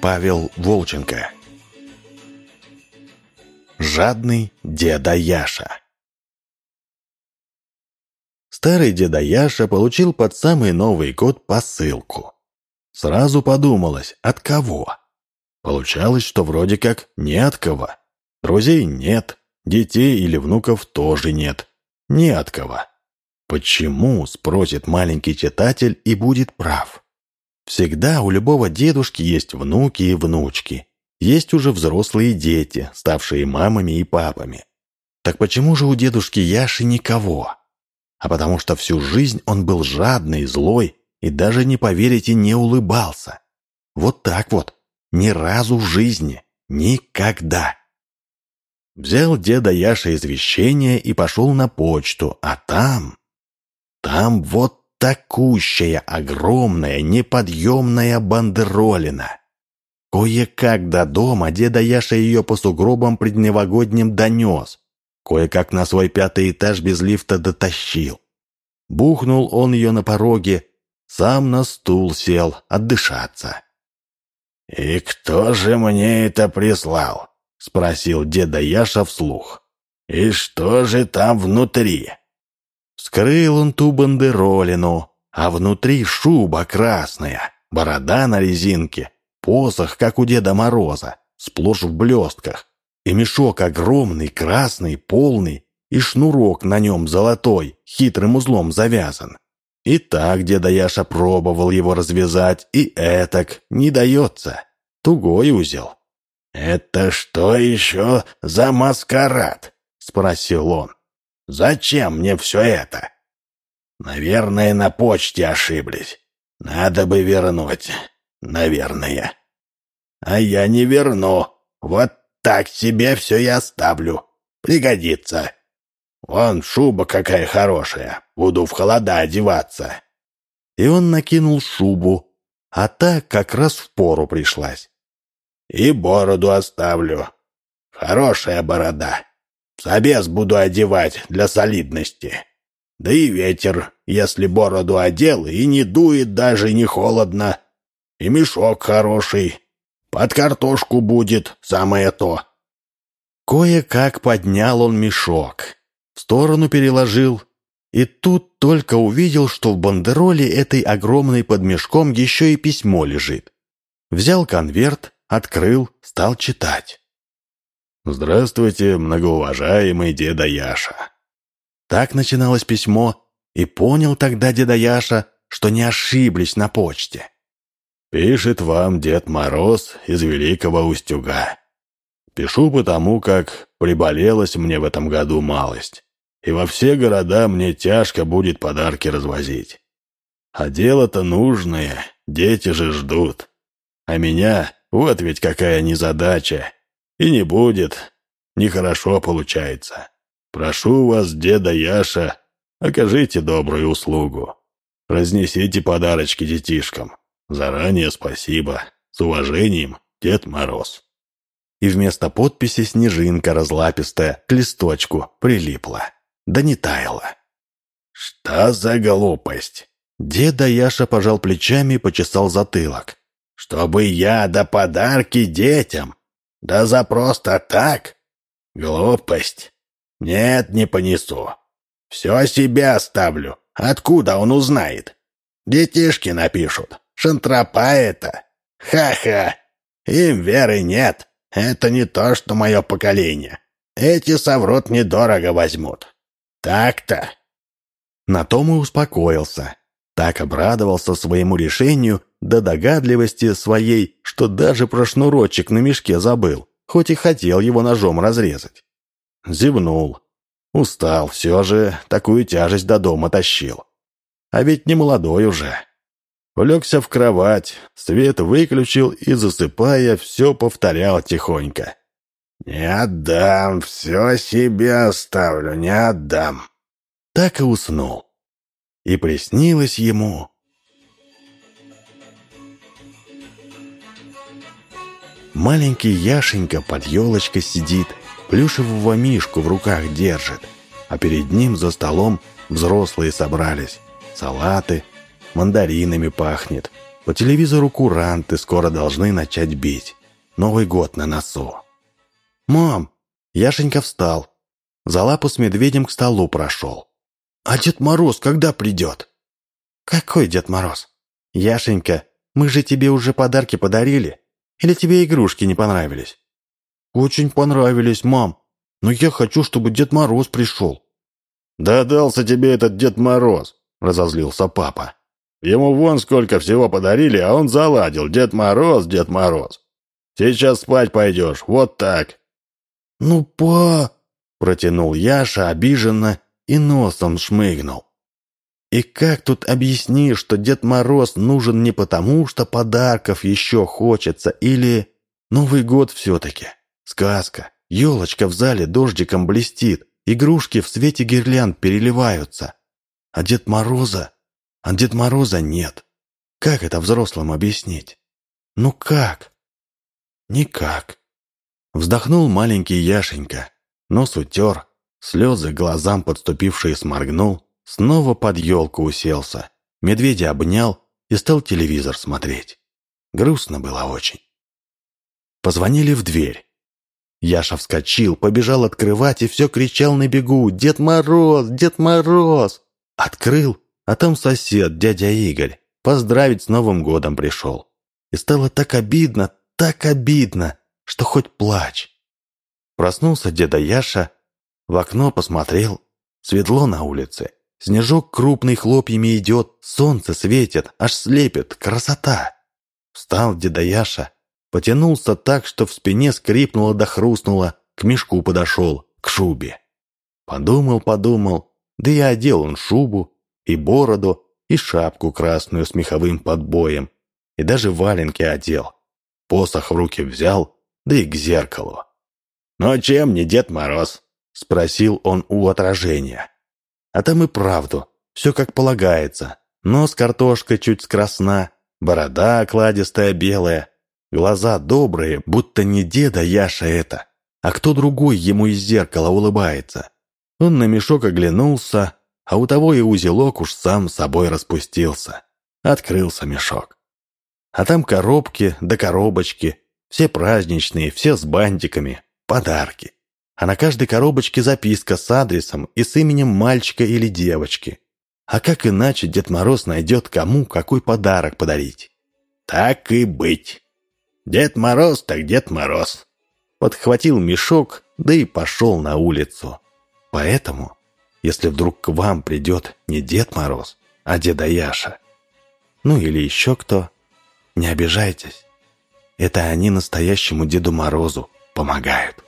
Павел Волченко. Жадный деда Яша Старый деда Яша получил под самый Новый год посылку. Сразу подумалось, от кого? Получалось, что вроде как не от кого. Друзей нет, детей или внуков тоже нет. Не от кого. Почему, спросит маленький читатель и будет прав. Всегда у любого дедушки есть внуки и внучки. Есть уже взрослые дети, ставшие мамами и папами. Так почему же у дедушки Яши никого? А потому что всю жизнь он был жадный, злой и даже, не поверите, не улыбался. Вот так вот. Ни разу в жизни. Никогда. Взял деда Яша извещение и пошел на почту, а там... Там вот такущая огромная неподъемная бандеролина. Кое-как до дома деда Яша ее по сугробам предновогодним донес. Кое-как на свой пятый этаж без лифта дотащил. Бухнул он ее на пороге, сам на стул сел отдышаться. «И кто же мне это прислал?» — спросил деда Яша вслух. «И что же там внутри?» Вскрыл он ту бандеролину, а внутри шуба красная, борода на резинке, посох, как у Деда Мороза, сплошь в блестках, и мешок огромный, красный, полный, и шнурок на нем золотой, хитрым узлом завязан. И так деда Яша пробовал его развязать, и этак не дается. Тугой узел. «Это что еще за маскарад?» — спросил он. Зачем мне все это? Наверное, на почте ошиблись. Надо бы вернуть. Наверное. А я не верну. Вот так себе все я оставлю. Пригодится. Вон шуба какая хорошая. Буду в холода одеваться. И он накинул шубу, а та как раз в пору пришлась. И бороду оставлю. Хорошая борода. Собес буду одевать для солидности. Да и ветер, если бороду одел, и не дует даже, не холодно. И мешок хороший. Под картошку будет самое то. Кое-как поднял он мешок, в сторону переложил, и тут только увидел, что в бандероле этой огромной под мешком еще и письмо лежит. Взял конверт, открыл, стал читать. «Здравствуйте, многоуважаемый деда Яша». Так начиналось письмо, и понял тогда деда Яша, что не ошиблись на почте. «Пишет вам Дед Мороз из Великого Устюга. Пишу потому, как приболелась мне в этом году малость, и во все города мне тяжко будет подарки развозить. А дело-то нужное, дети же ждут. А меня, вот ведь какая незадача, и не будет. Нехорошо получается. Прошу вас, деда Яша, окажите добрую услугу. Разнесите подарочки детишкам. Заранее спасибо. С уважением, Дед Мороз. И вместо подписи снежинка разлапистая к листочку прилипла. Да не таяла. «Что за глупость?» Деда Яша пожал плечами и почесал затылок. «Чтобы я да подарки детям? Да за просто так? Глупость. Нет, не понесу. Все себе оставлю. Откуда он узнает? Детишки напишут. Шантропа это. Ха-ха. Им веры нет. Это не то, что мое поколение. Эти соврут недорого возьмут. Так-то. На том и успокоился. Так обрадовался своему решению до догадливости своей, что даже про шнурочек на мешке забыл, хоть и хотел его ножом разрезать. Зевнул. Устал, все же такую тяжесть до дома тащил. А ведь не молодой уже. Улегся в кровать, свет выключил и, засыпая, все повторял тихонько. «Не отдам, все себе оставлю, не отдам». Так и уснул. и приснилось ему. Маленький Яшенька под елочкой сидит, плюшевого мишку в руках держит, а перед ним за столом взрослые собрались. Салаты, мандаринами пахнет. По телевизору куранты скоро должны начать бить. Новый год на носу. «Мам!» Яшенька встал. За лапу с медведем к столу прошел. «А Дед Мороз когда придет?» «Какой Дед Мороз?» «Яшенька, мы же тебе уже подарки подарили. Или тебе игрушки не понравились?» «Очень понравились, мам. Но я хочу, чтобы Дед Мороз пришел». «Да дался тебе этот Дед Мороз!» — разозлился папа. «Ему вон сколько всего подарили, а он заладил. Дед Мороз, Дед Мороз. Сейчас спать пойдешь, вот так». «Ну, па...» — протянул Яша обиженно и носом шмыгнул. И как тут объяснишь, что Дед Мороз нужен не потому, что подарков еще хочется, или... Новый год все-таки. Сказка. Елочка в зале дождиком блестит, игрушки в свете гирлянд переливаются. А Дед Мороза... А Дед Мороза нет. Как это взрослым объяснить? Ну как? Никак. Вздохнул маленький Яшенька, нос утер, слезы глазам подступившие сморгнул, снова под елку уселся, медведя обнял и стал телевизор смотреть. Грустно было очень. Позвонили в дверь. Яша вскочил, побежал открывать и все кричал на бегу «Дед Мороз! Дед Мороз!» Открыл, а там сосед, дядя Игорь, поздравить с Новым годом пришел. И стало так обидно, так обидно, что хоть плачь. Проснулся деда Яша, в окно посмотрел, светло на улице. Снежок крупный хлопьями идет, солнце светит, аж слепит, красота. Встал деда Яша, потянулся так, что в спине скрипнуло да хрустнуло, к мешку подошел, к шубе. Подумал, подумал, да и одел он шубу, и бороду, и шапку красную с меховым подбоем, и даже валенки одел. Посох в руки взял, да и к зеркалу. «Ну а чем не Дед Мороз?» — спросил он у отражения. А там и правду, все как полагается. Нос картошкой чуть скрасна, борода окладистая белая, глаза добрые, будто не деда Яша это, а кто другой ему из зеркала улыбается. Он на мешок оглянулся, а у того и узелок уж сам собой распустился. Открылся мешок. А там коробки да коробочки, все праздничные, все с бантиками, подарки. А на каждой коробочке записка с адресом и с именем мальчика или девочки. А как иначе Дед Мороз найдет кому какой подарок подарить? Так и быть. Дед Мороз так Дед Мороз. Подхватил мешок, да и пошел на улицу. Поэтому, если вдруг к вам придет не Дед Мороз, а Деда Яша, ну или еще кто, не обижайтесь. Это они настоящему Деду Морозу помогают.